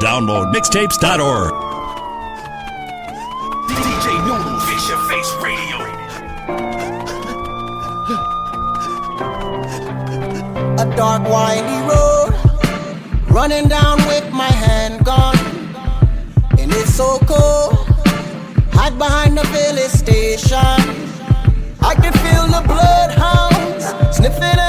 Download mixtapes.org. DJ Noodles, Fix Your Face Radio. A dark, windy road, running down with my handgun. And it's so cold, hide behind the village station. I can feel the bloodhounds sniffing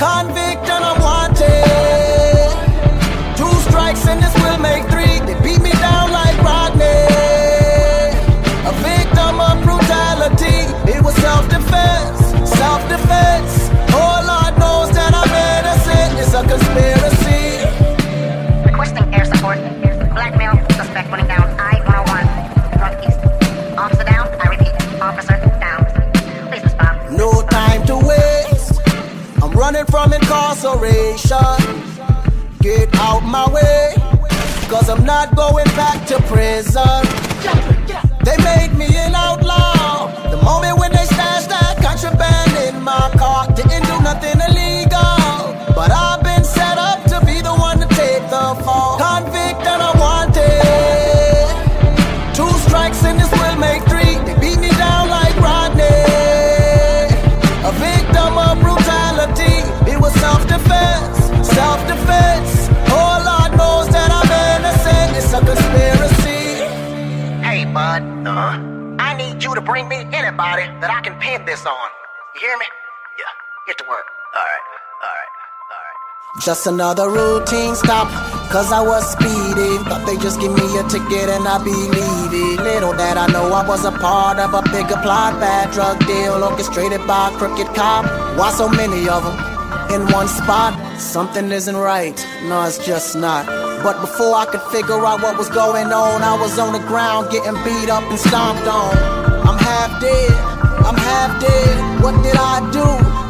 convict and I'm wanted. Two strikes and this will make three. They beat me down like Rodney. A victim of brutality. It was self-defense, self-defense. Oh Lord knows that I'm innocent. It's a conspiracy. Running from incarceration. Get out my way. Cause I'm not going back to prison. They made me an outlaw. The moment when they stashed that contraband in my car, didn't do nothing illegal. But I've been set up to be the one to take the fall. Convict and I wanted. Two strikes and this will I to bring me anybody that I can pin this on. You hear me? Yeah. Get to work. All right, all right, all right. Just another routine stop, cause I was speeding. Thought they just give me a ticket and I be leaving. Little that I know I was a part of a bigger plot. Bad drug deal orchestrated by a crooked cop. Why so many of them in one spot? Something isn't right. No, it's just not. But before I could figure out what was going on, I was on the ground getting beat up and stomped on. I'm half dead, I'm half dead. What did I do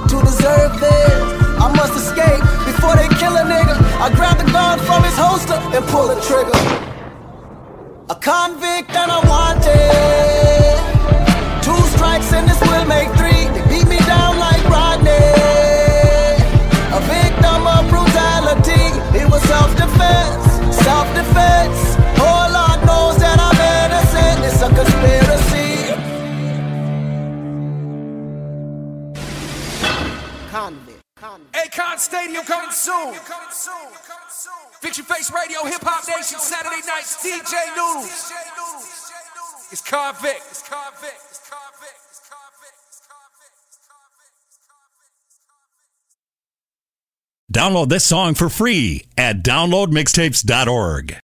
to deserve this? I must escape before they kill a nigga. I grab the gun from his holster and pull the trigger. A convict and I wanted. Convict. Convict. Akon Stadium coming soon. Fix Your Face Radio, Hip Hop Nation, Saturday nights, DJ Noodles. It's Convict. It's Convict. It's Convict. Download this song for free at downloadmixtapes.org.